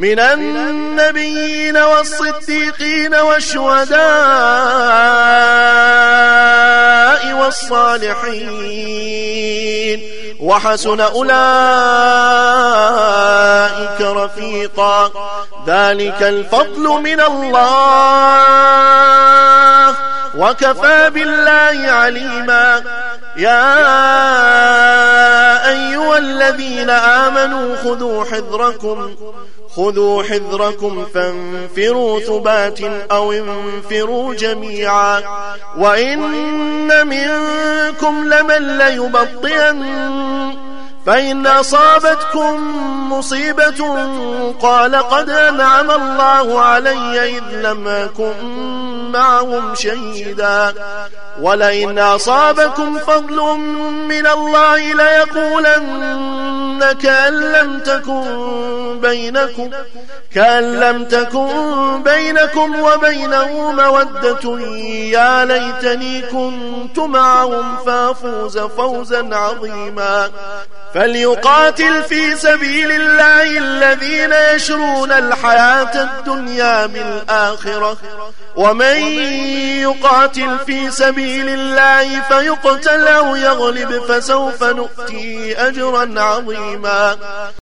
من النبيين والصديقين والشهداء والصالحين. وحسن أولئك رفيقا. ذلك الفضل من الله. وكفى بالله عليما. يا أيها الذين آمنوا خذوا حذركم. خذوا حذركم فانفروا ثبات أو انفروا جميعا. وإن منكم لمن ليبطئن. فإن أصابتكم مصيبة قال قد أنعم الله علي إذ لم أكن معهم شهيدا. ولئن أصابكم فضل من الله ليقولن كأن لم تكن بينكم كأن لم تكن بينكم وبينه مودة يا ليتني كنت معهم فأفوز فوزا عظيما. فليقاتل في سبيل الله الذين يشرون الحياة الدنيا بالآخرة. ومن يقاتل في سبيل الله فيقتل أو يغلب فسوف نؤتي أجرا عظيما